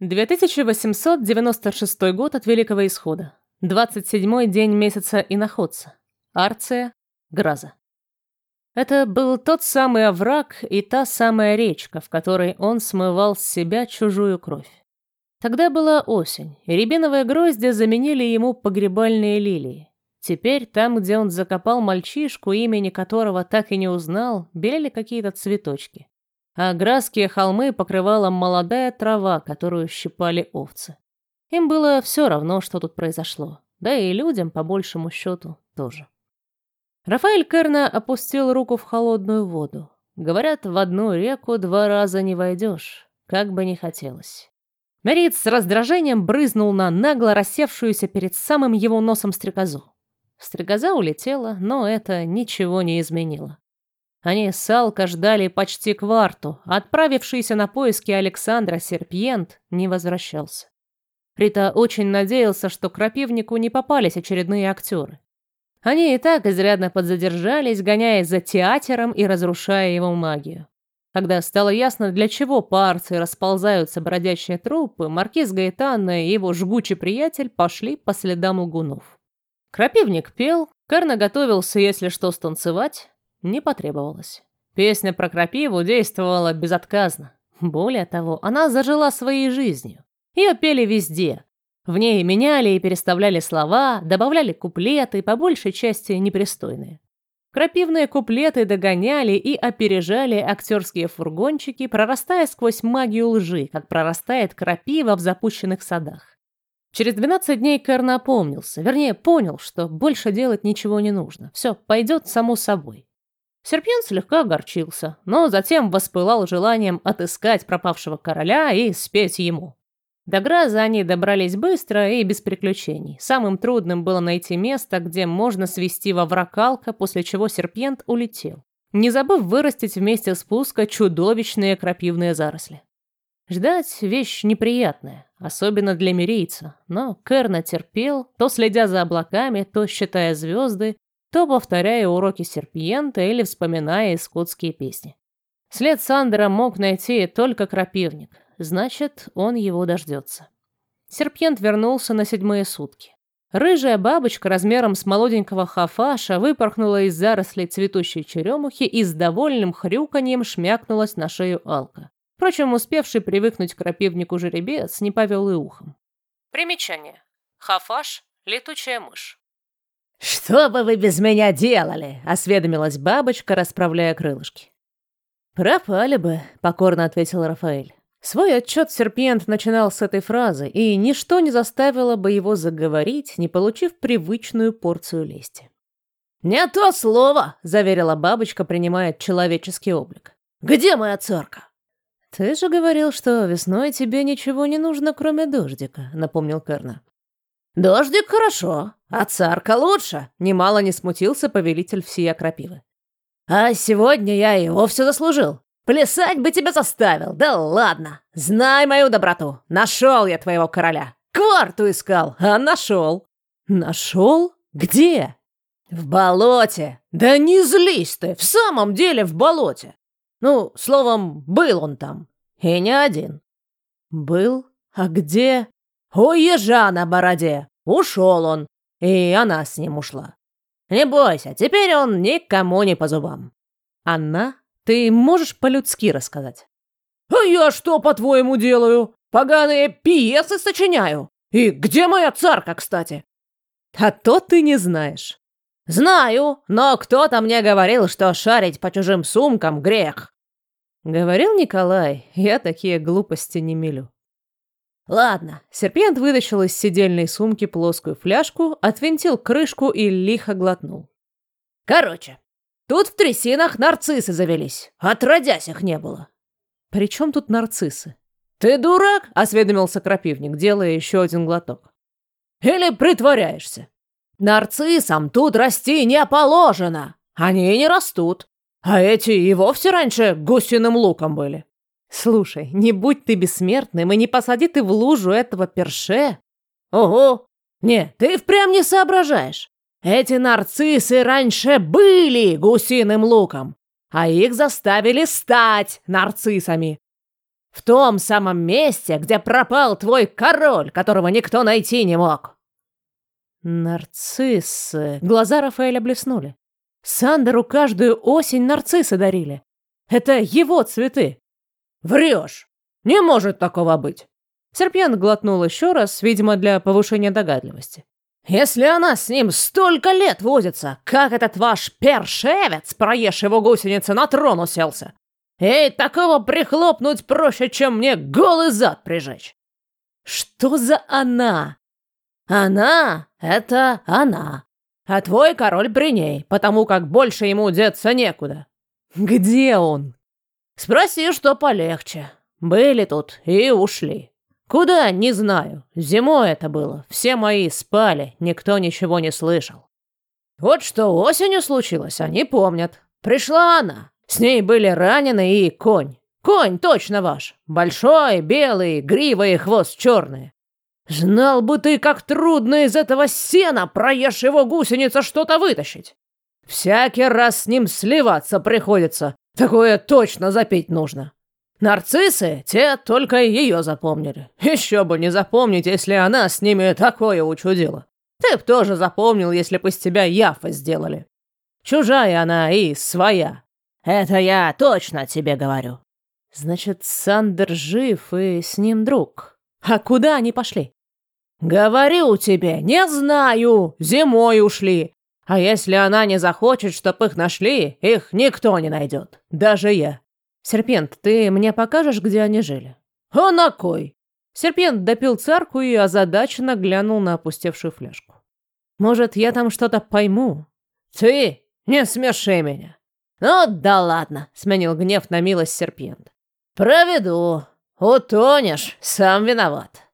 2896 год от Великого Исхода. 27-й день месяца Иноходца. Арция, Граза. Это был тот самый овраг и та самая речка, в которой он смывал с себя чужую кровь. Тогда была осень, и рябиновые грозди заменили ему погребальные лилии. Теперь там, где он закопал мальчишку, имени которого так и не узнал, белели какие-то цветочки. А градские холмы покрывала молодая трава, которую щипали овцы. Им было все равно, что тут произошло. Да и людям, по большему счету, тоже. Рафаэль Керна опустил руку в холодную воду. Говорят, в одну реку два раза не войдешь, как бы ни хотелось. Мерит с раздражением брызнул на нагло рассевшуюся перед самым его носом стрекозу. Стрекоза улетела, но это ничего не изменило. Они с Алко ждали почти кварту. Отправившийся на поиски Александра Серпьент не возвращался. Рита очень надеялся, что крапивнику не попались очередные актеры. Они и так изрядно подзадержались, гоняясь за театром и разрушая его магию. Когда стало ясно, для чего по расползаются бродящие трупы, маркиз Гаэтана и его жгучий приятель пошли по следам лгунов. Крапивник пел, Карна готовился, если что, станцевать, не потребовалось. Песня про крапиву действовала безотказно. Более того, она зажила своей жизнью. Ее пели везде. В ней меняли и переставляли слова, добавляли куплеты, по большей части непристойные. Крапивные куплеты догоняли и опережали актерские фургончики, прорастая сквозь магию лжи, как прорастает крапива в запущенных садах. Через 12 дней Кэр опомнился, вернее, понял, что больше делать ничего не нужно. Все пойдет само собой. Серпьен слегка огорчился, но затем воспылал желанием отыскать пропавшего короля и спеть ему. До Граза они добрались быстро и без приключений. Самым трудным было найти место, где можно свести во вракалка, после чего серпент улетел, не забыв вырастить вместе спуска чудовищные крапивные заросли. Ждать — вещь неприятная, особенно для мирийца, но Керна терпел, то следя за облаками, то считая звезды, то повторяя уроки серпиента или вспоминая искутские песни. След Сандера мог найти только крапивник, значит, он его дождется. Серпьент вернулся на седьмые сутки. Рыжая бабочка размером с молоденького хафаша выпорхнула из зарослей цветущей черемухи и с довольным хрюканьем шмякнулась на шею Алка. Впрочем, успевший привыкнуть к крапивнику жеребец не повел и ухом. Примечание. Хафаш – летучая мышь. «Что бы вы без меня делали?» – осведомилась бабочка, расправляя крылышки. «Пропали бы», – покорно ответил Рафаэль. Свой отчет Серпиент начинал с этой фразы, и ничто не заставило бы его заговорить, не получив привычную порцию лести. «Не то слово!» — заверила бабочка, принимая человеческий облик. «Где моя царка?» «Ты же говорил, что весной тебе ничего не нужно, кроме дождика», — напомнил Керна. «Дождик хорошо, а царка лучше», — немало не смутился повелитель всея крапивы. «А сегодня я и вовсе заслужил. Плясать бы тебя заставил, да ладно. Знай мою доброту. Нашел я твоего короля. Кварту искал, а нашел. Нашел? Где? В болоте. Да не злись ты, в самом деле в болоте. Ну, словом, был он там. И не один. Был? А где? У ежа на бороде. Ушел он. И она с ним ушла. Не бойся, теперь он никому не по зубам. Она ты можешь по-людски рассказать? А я что, по-твоему, делаю? Поганые пьесы сочиняю. И где моя царка, кстати? А то ты не знаешь. Знаю, но кто-то мне говорил, что шарить по чужим сумкам грех. Говорил Николай, я такие глупости не мелю. Ладно, серпент вытащил из сидельной сумки плоскую фляжку, отвинтил крышку и лихо глотнул. Короче, Тут в трясинах нарциссы завелись. Отродясь их не было. При чем тут нарциссы? Ты дурак? Осведомился крапивник, делая еще один глоток. Или притворяешься? Нарциссам тут расти не положено. Они и не растут. А эти и вовсе раньше гусиным луком были. Слушай, не будь ты бессмертным и не посади ты в лужу этого перше. Ого! Не, ты впрямь не соображаешь. Эти нарциссы раньше были гусиным луком, а их заставили стать нарциссами. В том самом месте, где пропал твой король, которого никто найти не мог. Нарциссы. Глаза Рафаэля блеснули. Сандеру каждую осень нарциссы дарили. Это его цветы. Врешь. Не может такого быть. Серпьян глотнул еще раз, видимо, для повышения догадливости. Если она с ним столько лет возится, как этот ваш першевец, проешь его гусеницы, на трон уселся? Эй, такого прихлопнуть проще, чем мне голый зад прижечь. Что за она? Она — это она. А твой король при ней, потому как больше ему деться некуда. Где он? Спроси, что полегче. Были тут и ушли. Куда, не знаю. Зимой это было. Все мои спали, никто ничего не слышал. Вот что осенью случилось, они помнят. Пришла она. С ней были ранены и конь. Конь точно ваш. Большой, белый, грива и хвост черные. Знал бы ты, как трудно из этого сена, проешь его гусеница, что-то вытащить. Всякий раз с ним сливаться приходится. Такое точно запить нужно. Нарциссы, те только ее запомнили. Еще бы не запомнить, если она с ними такое учудила. Ты б тоже запомнил, если бы из тебя Яфа сделали. Чужая она и своя. Это я точно тебе говорю. Значит, Сандер жив и с ним друг. А куда они пошли? Говорю тебе, не знаю. Зимой ушли. А если она не захочет, чтоб их нашли, их никто не найдет. Даже я. Серпент, ты мне покажешь, где они жили? А на кой? Серпент допил царку и озадаченно глянул на опустевшую фляжку. Может, я там что-то пойму? Ты не смеши меня. Ну да ладно, сменил гнев на милость серпент. Проведу. Утонешь, сам виноват.